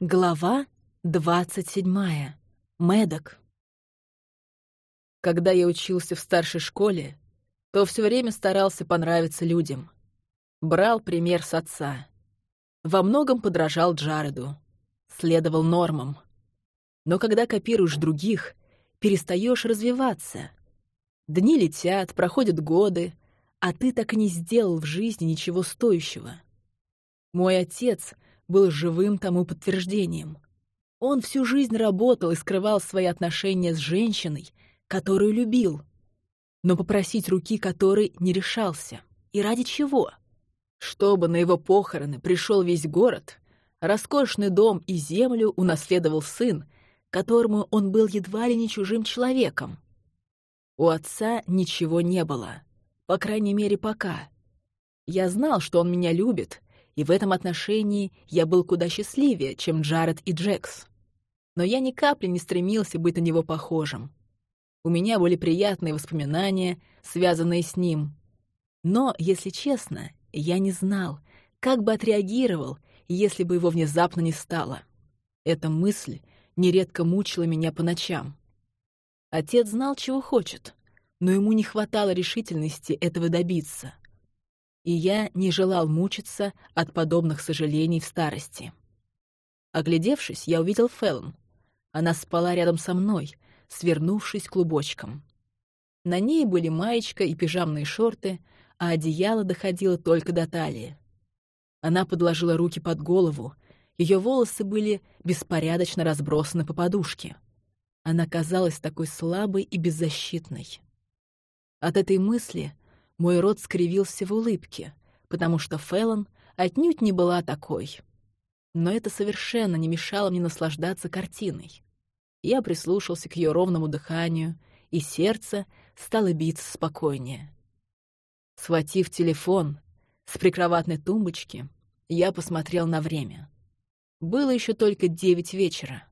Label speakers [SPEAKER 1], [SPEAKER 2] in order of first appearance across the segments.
[SPEAKER 1] Глава двадцать седьмая. Медок. Когда я учился в старшей школе, то все время старался понравиться людям. Брал пример с отца. Во многом подражал Джареду. Следовал нормам. Но когда копируешь других, перестаешь развиваться. Дни летят, проходят годы, а ты так и не сделал в жизни ничего стоящего. Мой отец — был живым тому подтверждением. Он всю жизнь работал и скрывал свои отношения с женщиной, которую любил, но попросить руки которой не решался. И ради чего? Чтобы на его похороны пришел весь город, роскошный дом и землю унаследовал сын, которому он был едва ли не чужим человеком. У отца ничего не было, по крайней мере, пока. Я знал, что он меня любит, и в этом отношении я был куда счастливее, чем Джаред и Джекс. Но я ни капли не стремился быть на него похожим. У меня были приятные воспоминания, связанные с ним. Но, если честно, я не знал, как бы отреагировал, если бы его внезапно не стало. Эта мысль нередко мучила меня по ночам. Отец знал, чего хочет, но ему не хватало решительности этого добиться — и я не желал мучиться от подобных сожалений в старости. Оглядевшись, я увидел Феллон. Она спала рядом со мной, свернувшись клубочком. На ней были маечка и пижамные шорты, а одеяло доходило только до талии. Она подложила руки под голову, ее волосы были беспорядочно разбросаны по подушке. Она казалась такой слабой и беззащитной. От этой мысли мой рот скривился в улыбке, потому что Фэллон отнюдь не была такой. Но это совершенно не мешало мне наслаждаться картиной. Я прислушался к ее ровному дыханию, и сердце стало биться спокойнее. Схватив телефон с прикроватной тумбочки, я посмотрел на время. Было еще только девять вечера.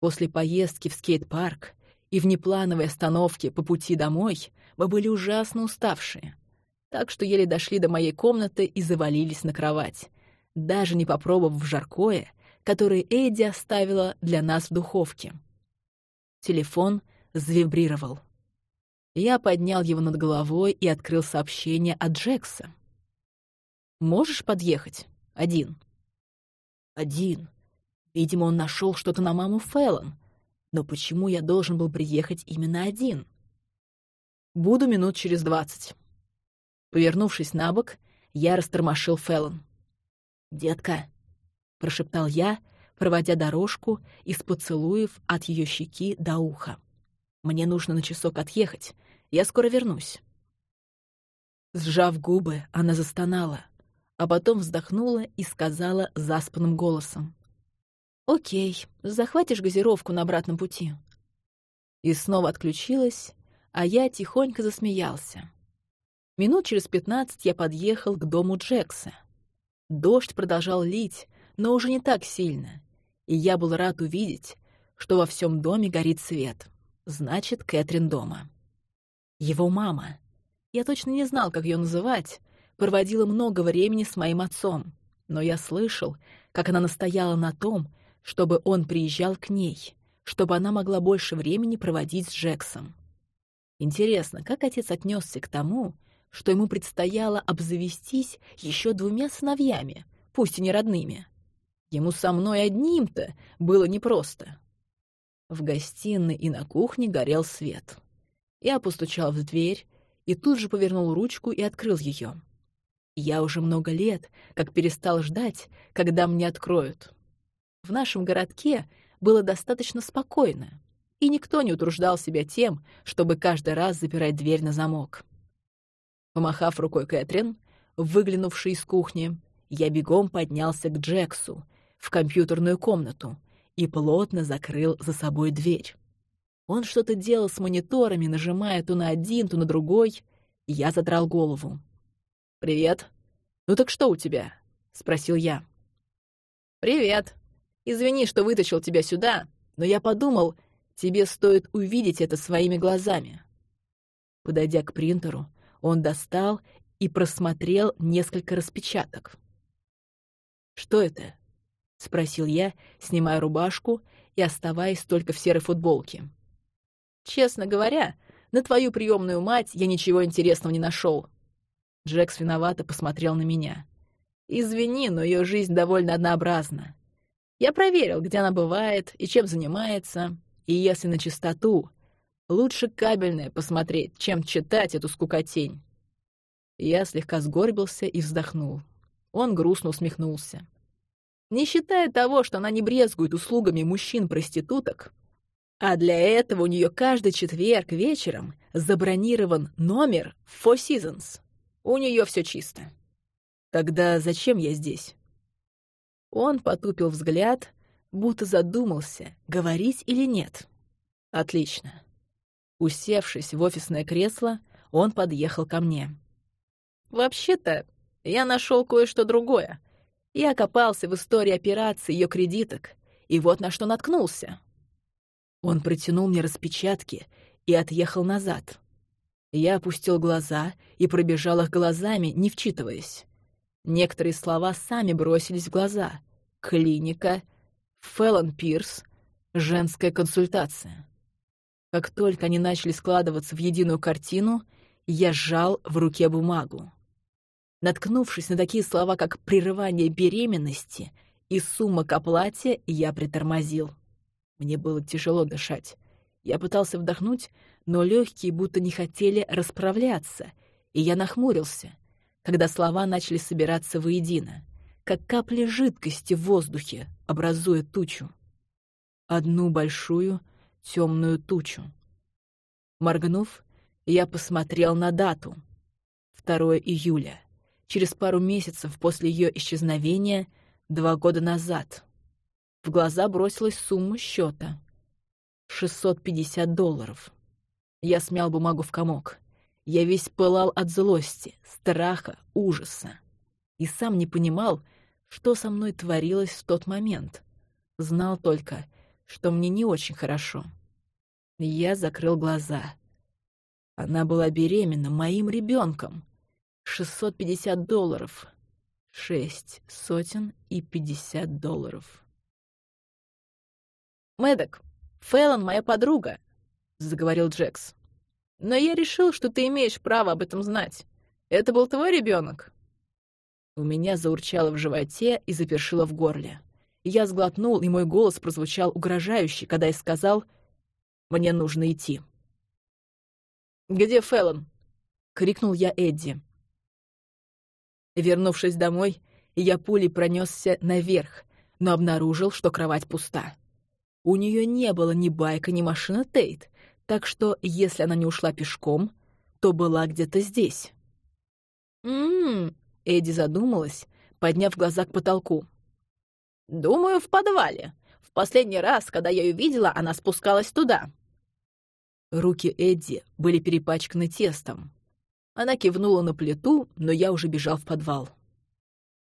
[SPEAKER 1] После поездки в скейт-парк и внеплановой остановке по пути домой мы были ужасно уставшие, так что еле дошли до моей комнаты и завалились на кровать, даже не попробовав жаркое, которое Эдди оставила для нас в духовке. Телефон завибрировал. Я поднял его над головой и открыл сообщение от Джекса. «Можешь подъехать? Один». «Один. Видимо, он нашел что-то на маму Фэллон. Но почему я должен был приехать именно один? Буду минут через двадцать. Повернувшись на бок, я растормошил Феллон. «Детка», — прошептал я, проводя дорожку из поцелуев от ее щеки до уха. «Мне нужно на часок отъехать. Я скоро вернусь». Сжав губы, она застонала, а потом вздохнула и сказала заспанным голосом. «Окей, захватишь газировку на обратном пути». И снова отключилась, а я тихонько засмеялся. Минут через пятнадцать я подъехал к дому Джекса. Дождь продолжал лить, но уже не так сильно, и я был рад увидеть, что во всем доме горит свет. Значит, Кэтрин дома. Его мама. Я точно не знал, как ее называть, проводила много времени с моим отцом, но я слышал, как она настояла на том, чтобы он приезжал к ней, чтобы она могла больше времени проводить с Джексом. Интересно, как отец отнесся к тому, что ему предстояло обзавестись еще двумя сыновьями, пусть и не родными. Ему со мной одним-то было непросто. В гостиной и на кухне горел свет. Я постучал в дверь и тут же повернул ручку и открыл ее. Я уже много лет как перестал ждать, когда мне откроют. В нашем городке было достаточно спокойно, и никто не утруждал себя тем, чтобы каждый раз запирать дверь на замок. Помахав рукой Кэтрин, выглянувшей из кухни, я бегом поднялся к Джексу в компьютерную комнату и плотно закрыл за собой дверь. Он что-то делал с мониторами, нажимая то на один, то на другой. Я задрал голову. «Привет. Ну так что у тебя?» — спросил я. «Привет», Извини, что вытащил тебя сюда, но я подумал, тебе стоит увидеть это своими глазами». Подойдя к принтеру, он достал и просмотрел несколько распечаток. «Что это?» — спросил я, снимая рубашку и оставаясь только в серой футболке. «Честно говоря, на твою приемную мать я ничего интересного не нашел. Джекс виновато посмотрел на меня. «Извини, но ее жизнь довольно однообразна. Я проверил, где она бывает и чем занимается, и если на чистоту, лучше кабельное посмотреть, чем читать эту скукотень». Я слегка сгорбился и вздохнул. Он грустно усмехнулся. Не считая того, что она не брезгует услугами мужчин-проституток, а для этого у нее каждый четверг вечером забронирован номер Four Seasons. У нее все чисто. Тогда зачем я здесь? Он потупил взгляд, будто задумался, говорить или нет. Отлично. Усевшись в офисное кресло, он подъехал ко мне. Вообще-то, я нашел кое-что другое. Я копался в истории операции ее кредиток, и вот на что наткнулся. Он протянул мне распечатки и отъехал назад. Я опустил глаза и пробежал их глазами, не вчитываясь. Некоторые слова сами бросились в глаза. Клиника, Феллон Пирс, женская консультация. Как только они начали складываться в единую картину, я сжал в руке бумагу. Наткнувшись на такие слова, как «прерывание беременности» и «сумма к оплате», я притормозил. Мне было тяжело дышать. Я пытался вдохнуть, но легкие будто не хотели расправляться, и я нахмурился, когда слова начали собираться воедино, как капли жидкости в воздухе, образуя тучу. Одну большую темную тучу. Моргнув, я посмотрел на дату. 2 июля. Через пару месяцев после ее исчезновения, два года назад. В глаза бросилась сумма счета. 650 долларов. Я смял бумагу в комок. Я весь пылал от злости, страха, ужаса. И сам не понимал, что со мной творилось в тот момент. Знал только, что мне не очень хорошо. Я закрыл глаза. Она была беременна моим ребенком. 650 долларов. Шесть сотен и пятьдесят долларов. «Мэддок, Фэллон моя подруга заговорил Джекс. «Но я решил, что ты имеешь право об этом знать. Это был твой ребенок. У меня заурчало в животе и запершило в горле. Я сглотнул, и мой голос прозвучал угрожающе, когда я сказал «Мне нужно идти». «Где Фэллон?» — крикнул я Эдди. Вернувшись домой, я пулей пронесся наверх, но обнаружил, что кровать пуста. У нее не было ни байка, ни машины Тейт, так что, если она не ушла пешком, то была где-то здесь. «М-м-м», Эдди задумалась, подняв глаза к потолку. «Думаю, в подвале. В последний раз, когда я ее видела, она спускалась туда». Руки Эдди были перепачканы тестом. Она кивнула на плиту, но я уже бежал в подвал.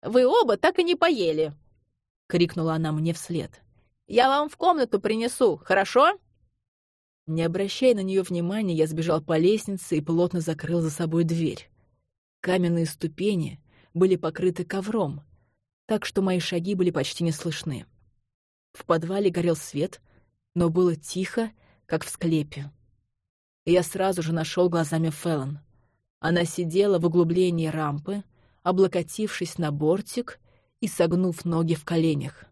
[SPEAKER 1] «Вы оба так и не поели!» — крикнула она мне вслед. «Я вам в комнату принесу, хорошо?» Не обращая на нее внимания, я сбежал по лестнице и плотно закрыл за собой дверь. Каменные ступени были покрыты ковром, так что мои шаги были почти не слышны. В подвале горел свет, но было тихо, как в склепе. я сразу же нашел глазами Феллон. Она сидела в углублении рампы, облокотившись на бортик и согнув ноги в коленях.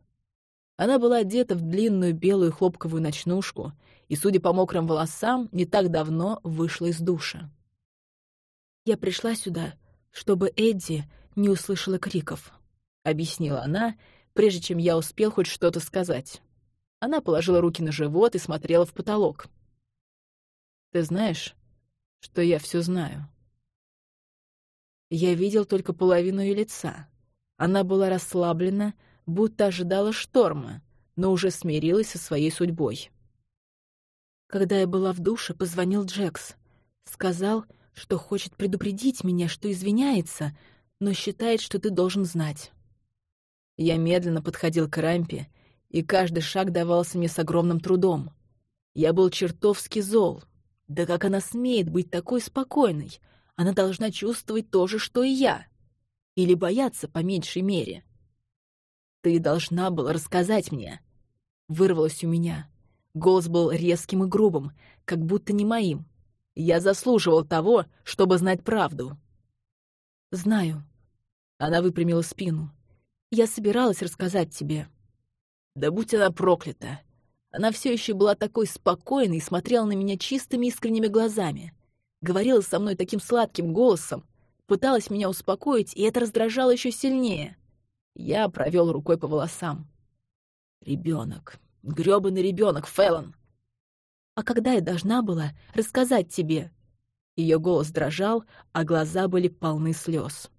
[SPEAKER 1] Она была одета в длинную белую хлопковую ночнушку — и, судя по мокрым волосам, не так давно вышла из душа. «Я пришла сюда, чтобы Эдди не услышала криков», — объяснила она, прежде чем я успел хоть что-то сказать. Она положила руки на живот и смотрела в потолок. «Ты знаешь, что я все знаю?» Я видел только половину ее лица. Она была расслаблена, будто ожидала шторма, но уже смирилась со своей судьбой. Когда я была в душе, позвонил Джекс. Сказал, что хочет предупредить меня, что извиняется, но считает, что ты должен знать. Я медленно подходил к рампе, и каждый шаг давался мне с огромным трудом. Я был чертовски зол. Да как она смеет быть такой спокойной? Она должна чувствовать то же, что и я. Или бояться по меньшей мере. Ты должна была рассказать мне. Вырвалось у меня. Голос был резким и грубым, как будто не моим. Я заслуживал того, чтобы знать правду. «Знаю». Она выпрямила спину. «Я собиралась рассказать тебе». Да будь она проклята. Она все еще была такой спокойной и смотрела на меня чистыми искренними глазами. Говорила со мной таким сладким голосом, пыталась меня успокоить, и это раздражало еще сильнее. Я провел рукой по волосам. Ребенок, грёбаный ребенок, Фэллон. А когда я должна была рассказать тебе? Ее голос дрожал, а глаза были полны слез.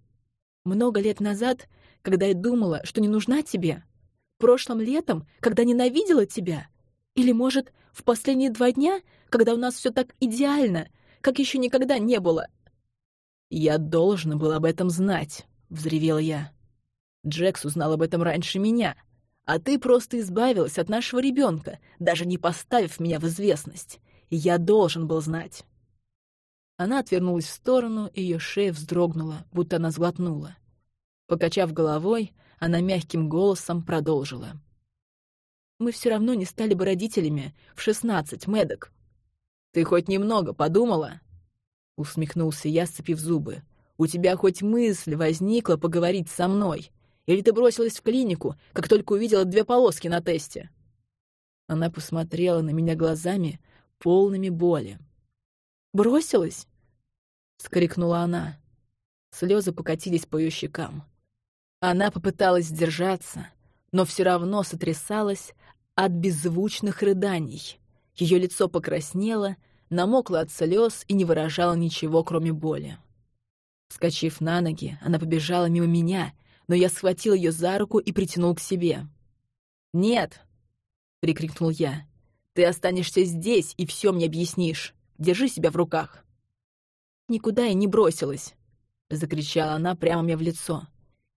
[SPEAKER 1] Много лет назад, когда я думала, что не нужна тебе, прошлым летом, когда ненавидела тебя, или, может, в последние два дня, когда у нас все так идеально, как еще никогда не было. «Я должен был об этом знать», — взревел я. Джекс узнал об этом раньше меня, а ты просто избавилась от нашего ребенка, даже не поставив меня в известность. Я должен был знать. Она отвернулась в сторону, и ее шея вздрогнула, будто она сглотнула. Покачав головой, она мягким голосом продолжила. «Мы все равно не стали бы родителями в шестнадцать, Мэддок. Ты хоть немного подумала?» Усмехнулся я, сцепив зубы. «У тебя хоть мысль возникла поговорить со мной? Или ты бросилась в клинику, как только увидела две полоски на тесте?» Она посмотрела на меня глазами, полными боли. «Бросилась?» — скрикнула она. Слезы покатились по ее щекам. Она попыталась сдержаться, но все равно сотрясалась от беззвучных рыданий. Ее лицо покраснело, намокло от слез и не выражало ничего, кроме боли. Вскочив на ноги, она побежала мимо меня, но я схватил ее за руку и притянул к себе. «Нет!» — прикрикнул я. «Ты останешься здесь и все мне объяснишь. Держи себя в руках!» «Никуда я не бросилась!» — закричала она прямо мне в лицо.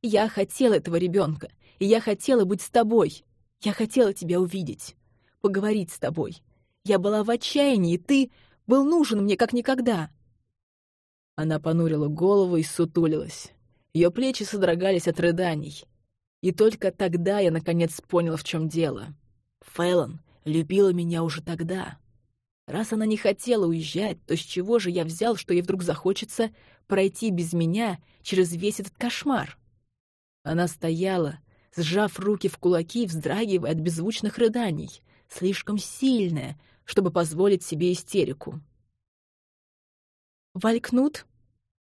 [SPEAKER 1] Я хотела этого ребенка, и я хотела быть с тобой. Я хотела тебя увидеть, поговорить с тобой. Я была в отчаянии, и ты был нужен мне как никогда». Она понурила голову и сутулилась. Ее плечи содрогались от рыданий. И только тогда я наконец понял, в чем дело. Фэллон любила меня уже тогда. Раз она не хотела уезжать, то с чего же я взял, что ей вдруг захочется пройти без меня через весь этот кошмар? Она стояла, сжав руки в кулаки, вздрагивая от беззвучных рыданий, слишком сильная, чтобы позволить себе истерику. «Валькнут?» —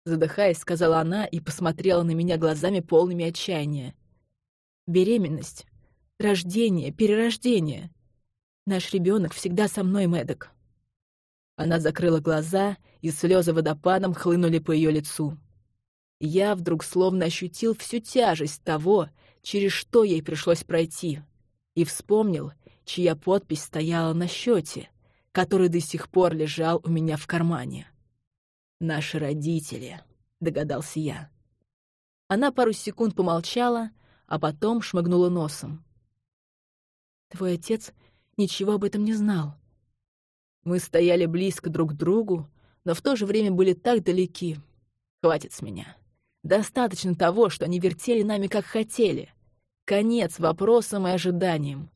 [SPEAKER 1] задыхаясь, сказала она и посмотрела на меня глазами полными отчаяния. «Беременность, рождение, перерождение. Наш ребенок всегда со мной, Мэддок». Она закрыла глаза, и слезы водопадом хлынули по ее лицу. Я вдруг словно ощутил всю тяжесть того, через что ей пришлось пройти, и вспомнил, чья подпись стояла на счете, который до сих пор лежал у меня в кармане. «Наши родители», — догадался я. Она пару секунд помолчала, а потом шмыгнула носом. «Твой отец ничего об этом не знал». Мы стояли близко друг к другу, но в то же время были так далеки. Хватит с меня. Достаточно того, что они вертели нами как хотели. Конец вопросам и ожиданиям.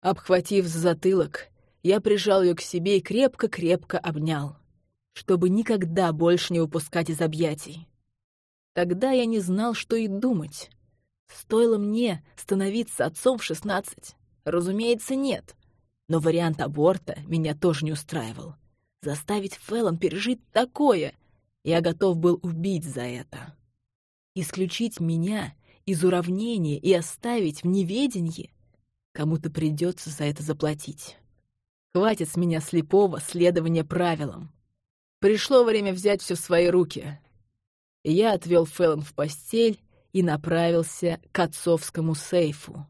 [SPEAKER 1] Обхватив за затылок, я прижал ее к себе и крепко-крепко обнял, чтобы никогда больше не выпускать из объятий. Тогда я не знал, что и думать. Стоило мне становиться отцом в шестнадцать? Разумеется, нет. Но вариант аборта меня тоже не устраивал. Заставить Фэллон пережить такое я готов был убить за это. Исключить меня из уравнения и оставить в неведении? Кому-то придется за это заплатить. Хватит с меня слепого следования правилам. Пришло время взять все в свои руки. Я отвел Фэллон в постель и направился к отцовскому сейфу.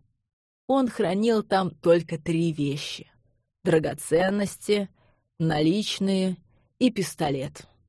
[SPEAKER 1] Он хранил там только три вещи — драгоценности, наличные и пистолет —